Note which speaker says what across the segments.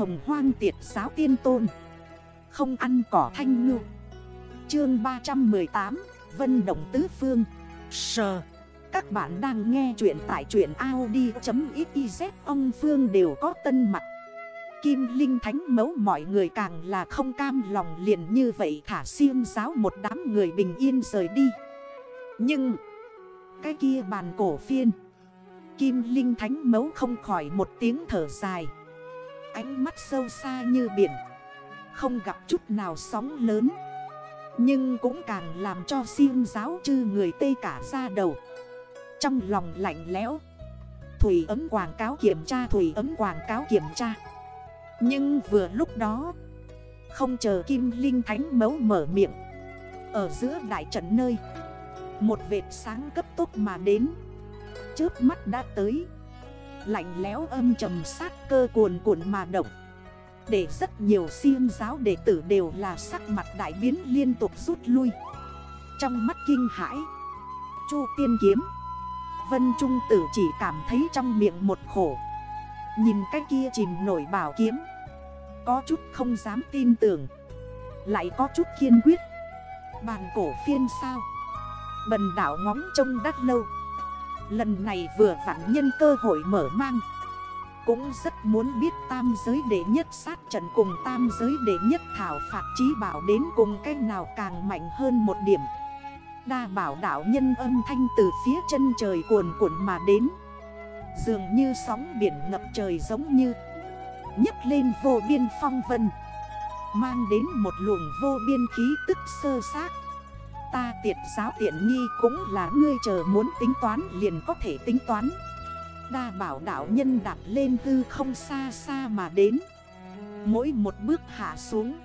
Speaker 1: hồng hoang tiệt giáo tiên tôn. Không ăn cỏ thanh ngư. Chương 318 Vân Động Tứ Phương. Sờ Các bạn đang nghe chuyện tại chuyện Audi.xyz Ông Phương đều có tân mặt. Kim Linh Thánh mấu mọi người càng là không cam lòng liền như vậy thả siêng giáo một đám người bình yên rời đi. Nhưng, Cái kia bàn cổ phiên. Kim Linh Thánh mấu không khỏi một tiếng thở dài. Ánh mắt sâu xa như biển. Không gặp chút nào sóng lớn. Nhưng cũng càng làm cho siêng giáo chư người tê cả ra đầu. Trong lòng lạnh lẽo, Thủy ấm quảng cáo kiểm tra, Thủy ấm quảng cáo kiểm tra. Nhưng vừa lúc đó, Không chờ Kim Linh Thánh mấu mở miệng. Ở giữa đại trận nơi, Một vệt sáng cấp tốc mà đến. Chớp mắt đã tới. Lạnh lẽo âm trầm sát cơ cuồn cuộn mà động. Để rất nhiều siêng giáo đệ tử đều là sắc mặt đại biến liên tục rút lui. Trong mắt kinh hãi, Chu tiên kiếm, Vân Trung tử chỉ cảm thấy trong miệng một khổ. Nhìn cái kia chìm nổi bảo kiếm, Có chút không dám tin tưởng, Lại có chút kiên quyết. Bàn cổ phiên sao? Bần đảo ngóng trông đắt lâu. Lần này vừa vặn nhân cơ hội mở mang. Cũng rất muốn biết tam giới đệ nhất sát trận cùng tam giới đệ nhất thảo phạt trí bảo đến cùng cách nào càng mạnh hơn một điểm. Đa bảo đảo nhân âm thanh từ phía chân trời cuồn cuộn mà đến. Dường như sóng biển ngập trời giống như nhấc lên vô biên phong vân. Mang đến một luồng vô biên khí tức sơ xác. Ta tiệt giáo tiện nghi cũng là ngươi chờ muốn tính toán liền có thể tính toán. Đa bảo đảo nhân đạp lên hư không xa xa mà đến. Mỗi một bước hạ xuống,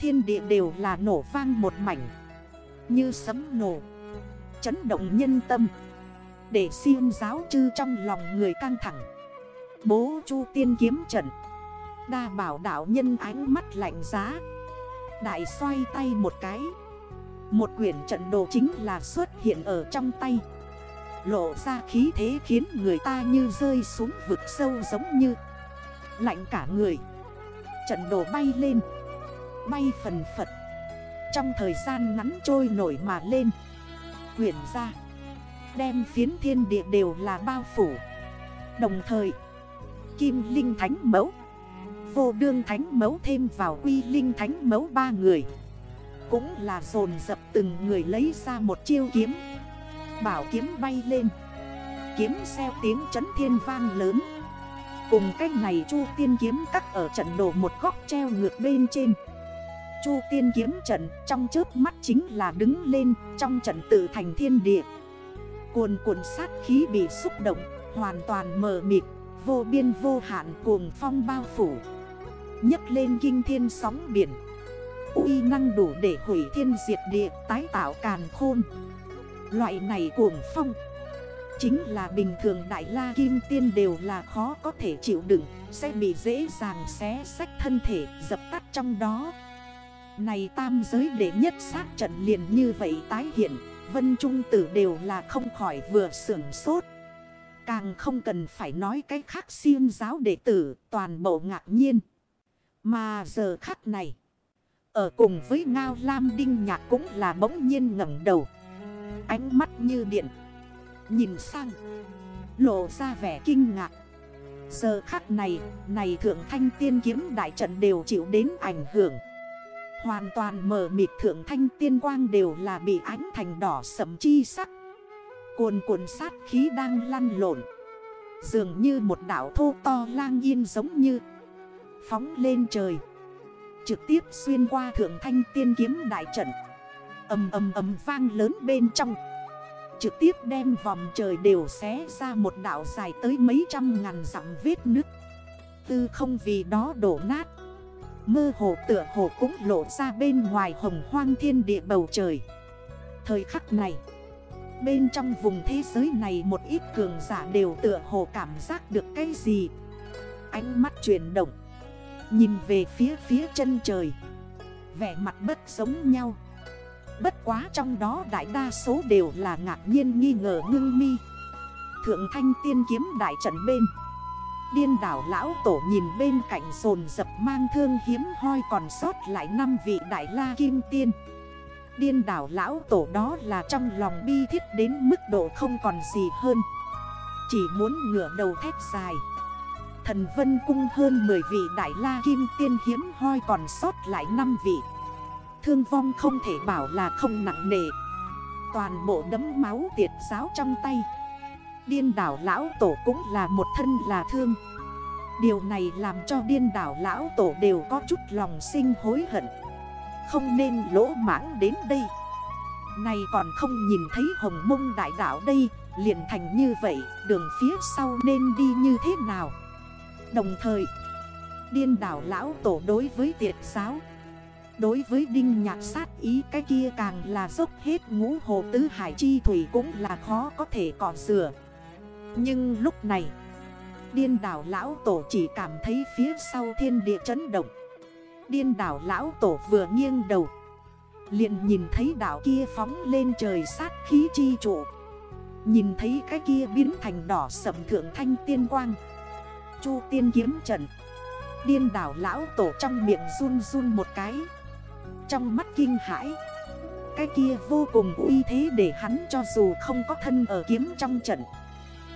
Speaker 1: Thiên địa đều là nổ vang một mảnh. Như sấm nổ, Chấn động nhân tâm. Để siêu giáo chư trong lòng người căng thẳng. Bố chu tiên kiếm trận. Đa bảo đảo nhân ánh mắt lạnh giá. Đại xoay tay một cái một quyển trận đồ chính là xuất hiện ở trong tay. Lộ ra khí thế khiến người ta như rơi xuống vực sâu giống như Lạnh cả người. Trận đồ bay lên, Bay phần phật. Trong thời gian ngắn trôi nổi mà lên, Quyển ra, Đem phiến thiên địa đều là bao phủ. Đồng thời, Kim Linh Thánh Mẫu, Vô đương Thánh Mẫu thêm vào Quy Linh Thánh Mẫu ba người cũng là dồn dập từng người lấy ra một chiêu kiếm. Bảo kiếm bay lên. Kiếm xeo tiếng chấn thiên vang lớn. Cùng cách này chu tiên kiếm cắt ở trận đổ một góc treo ngược bên trên. Chu tiên kiếm trận trong trước mắt chính là đứng lên trong trận tự thành thiên địa. Cuồn cuộn sát khí bị xúc động, Hoàn toàn mờ mịt, Vô biên vô hạn cuồng phong bao phủ. Nhấc lên kinh thiên sóng biển uy năng đủ để hủy thiên diệt địa, tái tạo càn khôn. Loại này cuồng phong, Chính là bình thường đại la kim tiên đều là khó có thể chịu đựng, Sẽ bị dễ dàng xé sách thân thể, dập tắt trong đó. Này tam giới đệ nhất sát trận liền như vậy tái hiện, Vân Trung Tử đều là không khỏi vừa sưởng sốt. Càng không cần phải nói cái khác siêng giáo đệ tử, toàn bộ ngạc nhiên. Mà giờ khắc này ở cùng với Ngao Lam Đinh Nhạc cũng là bỗng nhiên ngẩng đầu. Ánh mắt như điện. Nhìn sang. Lộ ra vẻ kinh ngạc. Giờ khắc này Này thượng thanh tiên kiếm đại trận đều chịu đến ảnh hưởng. Hoàn toàn mở mịt thượng thanh tiên quang đều là bị ánh thành đỏ sầm chi sắc. Cuồn cuộn sát khí đang lăn lộn. Dường như một đảo thô to lang yên giống như Phóng lên trời. Trực tiếp xuyên qua thượng thanh tiên kiếm đại trận. Âm âm âm vang lớn bên trong. Trực tiếp đem vòng trời đều xé ra một đảo dài tới mấy trăm ngàn dặm vết nứt. Tư không vì đó đổ nát. Mơ hồ tựa hồ cũng lộ ra bên ngoài hồng hoang thiên địa bầu trời. Thời khắc này, Bên trong vùng thế giới này một ít cường giả đều tựa hồ cảm giác được cái gì. Ánh mắt chuyển động. Nhìn về phía phía chân trời. Vẻ mặt bất giống nhau. Bất quá trong đó đại đa số đều là ngạc nhiên nghi ngờ ngưng mi. Thượng thanh tiên kiếm đại trận bên. Điên đảo lão tổ nhìn bên cạnh rồn dập mang thương hiếm hoi còn sót lại năm vị đại la kim tiên. Điên đảo lão tổ đó là trong lòng bi thiết đến mức độ không còn gì hơn. Chỉ muốn ngửa đầu thép dài. Thần vân cung hơn 10 vị đại la kim tiên hiếm hoi còn sót lại 5 vị. Thương vong không thể bảo là không nặng nề. Toàn bộ đấm máu tiệt giáo trong tay. Điên đảo lão tổ cũng là một thân là thương. Điều này làm cho điên đảo lão tổ đều có chút lòng sinh hối hận. Không nên lỗ mãng đến đây. Này còn không nhìn thấy hồng mông đại đảo đây, liền thành như vậy, Đường phía sau nên đi như thế nào? Đồng thời, Điên đảo lão tổ đối với tiệt giáo, Đối với đinh nhạc sát ý cái kia càng là dốc hết ngũ hồ tứ hải chi thủy cũng là khó có thể cỏ sửa. Nhưng lúc này, Điên đảo lão tổ chỉ cảm thấy phía sau thiên địa chấn động. Điên đảo lão tổ vừa nghiêng đầu, liền nhìn thấy đảo kia phóng lên trời sát khí chi trụ. Nhìn thấy cái kia biến thành đỏ sầm thượng thanh tiên quang. Chu tiên kiếm trận. Điên đảo lão tổ trong miệng run run một cái. Trong mắt kinh hãi. Cái kia vô cùng uy thế để hắn cho dù không có thân ở kiếm trong trận,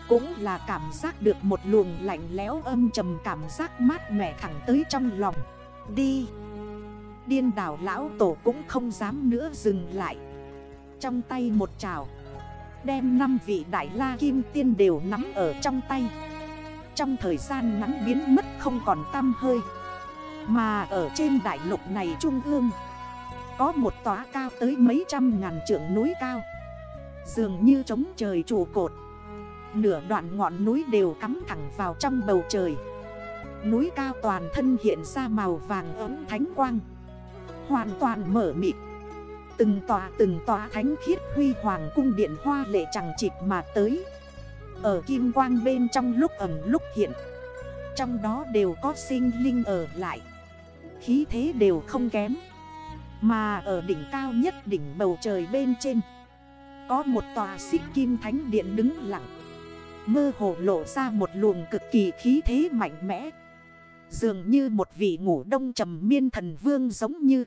Speaker 1: Cũng là cảm giác được một luồng lạnh lẽo âm trầm cảm giác mát mẻ thẳng tới trong lòng. Đi. Điên đảo lão tổ cũng không dám nữa dừng lại. Trong tay một trào Đem năm vị đại la kim tiên đều nắm ở trong tay trong thời gian ngắn biến mất không còn tăm hơi. Mà ở trên đại lục này trung ương, Có một tòa cao tới mấy trăm ngàn trượng núi cao. Dường như trống trời trụ cột, Nửa đoạn ngọn núi đều cắm thẳng vào trong bầu trời. Núi cao toàn thân hiện ra màu vàng ấm thánh quang, Hoàn toàn mở mịt. Từng tòa từng tòa thánh khiết huy hoàng cung điện hoa lệ chẳng chịp mà tới ở kim quang bên trong lúc ẩm lúc hiện. Trong đó đều có sinh linh ở lại. Khí thế đều không kém. Mà ở đỉnh cao nhất đỉnh bầu trời bên trên. Có một tòa xích kim thánh điện đứng lặng. Mơ hồ lộ ra một luồng cực kỳ khí thế mạnh mẽ. Dường như một vị ngủ đông trầm miên thần vương giống như.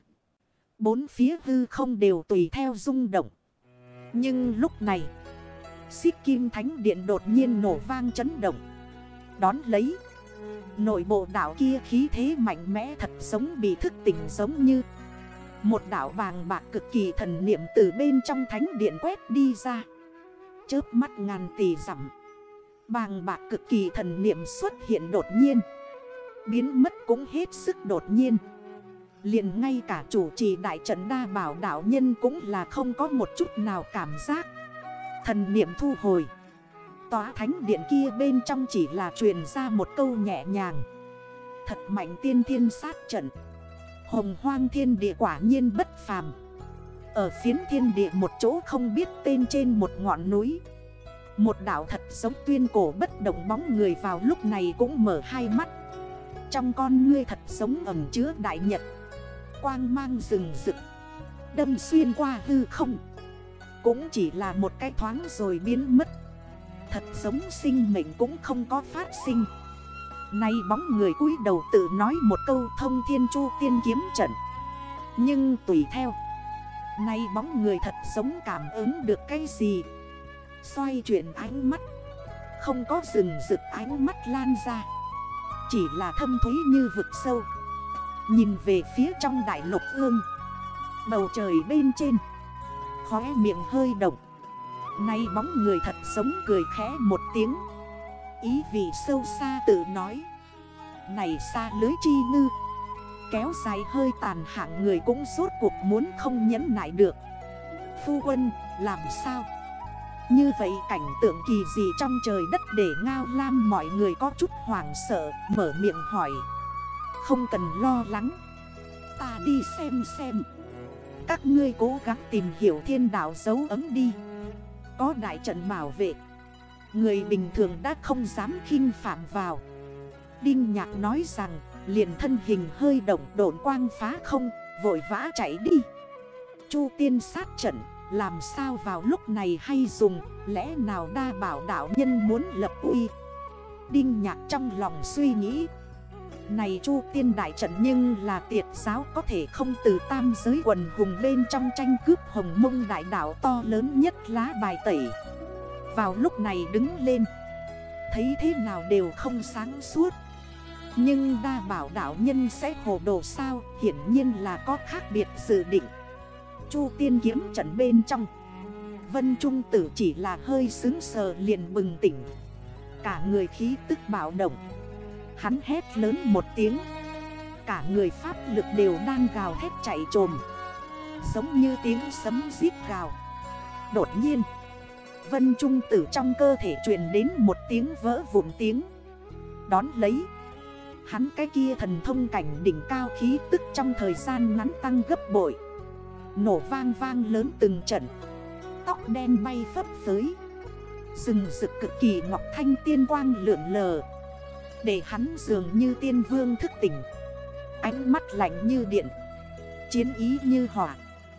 Speaker 1: Bốn phía hư không đều tùy theo rung động. Nhưng lúc này Xích kim thánh điện đột nhiên nổ vang chấn động. Đón lấy, Nội bộ đảo kia khí thế mạnh mẽ thật giống bị thức tỉnh giống như Một đảo vàng bạc cực kỳ thần niệm từ bên trong thánh điện quét đi ra. Chớp mắt ngàn tỷ rằm Bàng bạc cực kỳ thần niệm xuất hiện đột nhiên. Biến mất cũng hết sức đột nhiên. Liền ngay cả chủ trì đại trận đa bảo đảo nhân cũng là không có một chút nào cảm giác. Thần niệm thu hồi. Tòa thánh điện kia bên trong chỉ là truyền ra một câu nhẹ nhàng. Thật mạnh tiên thiên sát trận. Hồng hoang thiên địa quả nhiên bất phàm. Ở phiến thiên địa một chỗ không biết tên trên một ngọn núi. Một đảo thật giống tuyên cổ bất động bóng người vào lúc này cũng mở hai mắt. Trong con ngươi thật giống ẩm chứa đại nhật. Quang mang rừng rực. Đâm xuyên qua hư không cũng chỉ là một cái thoáng rồi biến mất. Thật giống sinh mệnh cũng không có phát sinh. Nay bóng người cúi đầu tự nói một câu thông thiên chu tiên kiếm trận. Nhưng tùy theo, Nay bóng người thật giống cảm ứng được cái gì? Xoay chuyển ánh mắt, Không có rừng rực ánh mắt lan ra. Chỉ là thâm thúy như vực sâu. Nhìn về phía trong đại lục ương Bầu trời bên trên. Khóe miệng hơi động. Nay bóng người thật sống cười khẽ một tiếng. Ý vị sâu xa tự nói. Này xa lưới chi ngư. Kéo dài hơi tàn hạng người cũng suốt cuộc muốn không nhẫn nại được. Phu quân, làm sao? Như vậy cảnh tượng kỳ gì trong trời đất để ngao lam mọi người có chút hoảng sợ, Mở miệng hỏi. Không cần lo lắng. Ta đi xem xem các ngươi cố gắng tìm hiểu thiên đạo dấu ấm đi. Có đại trận bảo vệ. Người bình thường đã không dám khinh phạm vào. Đinh nhạc nói rằng, liền thân hình hơi động, độn quang phá không, Vội vã chạy đi. Chu tiên sát trận, Làm sao vào lúc này hay dùng, Lẽ nào đa bảo đạo nhân muốn lập uy? Đinh nhạc trong lòng suy nghĩ này chu tiên đại trận nhưng là tiệt giáo có thể không từ tam giới quần hùng bên trong tranh cướp hồng mông đại đảo to lớn nhất lá bài tẩy. Vào lúc này đứng lên. Thấy thế nào đều không sáng suốt. Nhưng đa bảo đảo nhân sẽ hồ đồ sao, Hiển nhiên là có khác biệt dự định. Chu tiên kiếm trận bên trong. Vân Trung Tử chỉ là hơi xứng sờ liền bừng tỉnh. Cả người khí tức bạo động. Hắn hét lớn một tiếng. Cả người pháp lực đều đang gào thét chạy trồm. Giống như tiếng sấm giết gào. Đột nhiên, Vân Trung Tử trong cơ thể truyền đến một tiếng vỡ vụn tiếng. Đón lấy, Hắn cái kia thần thông cảnh đỉnh cao khí tức trong thời gian ngắn tăng gấp bội. Nổ vang vang lớn từng trận. Tóc đen bay phấp phới. Rừng rực cực kỳ ngọc thanh tiên quang lượn lờ. Để hắn dường như tiên vương thức tỉnh. Ánh mắt lạnh như điện. Chiến ý như hỏa.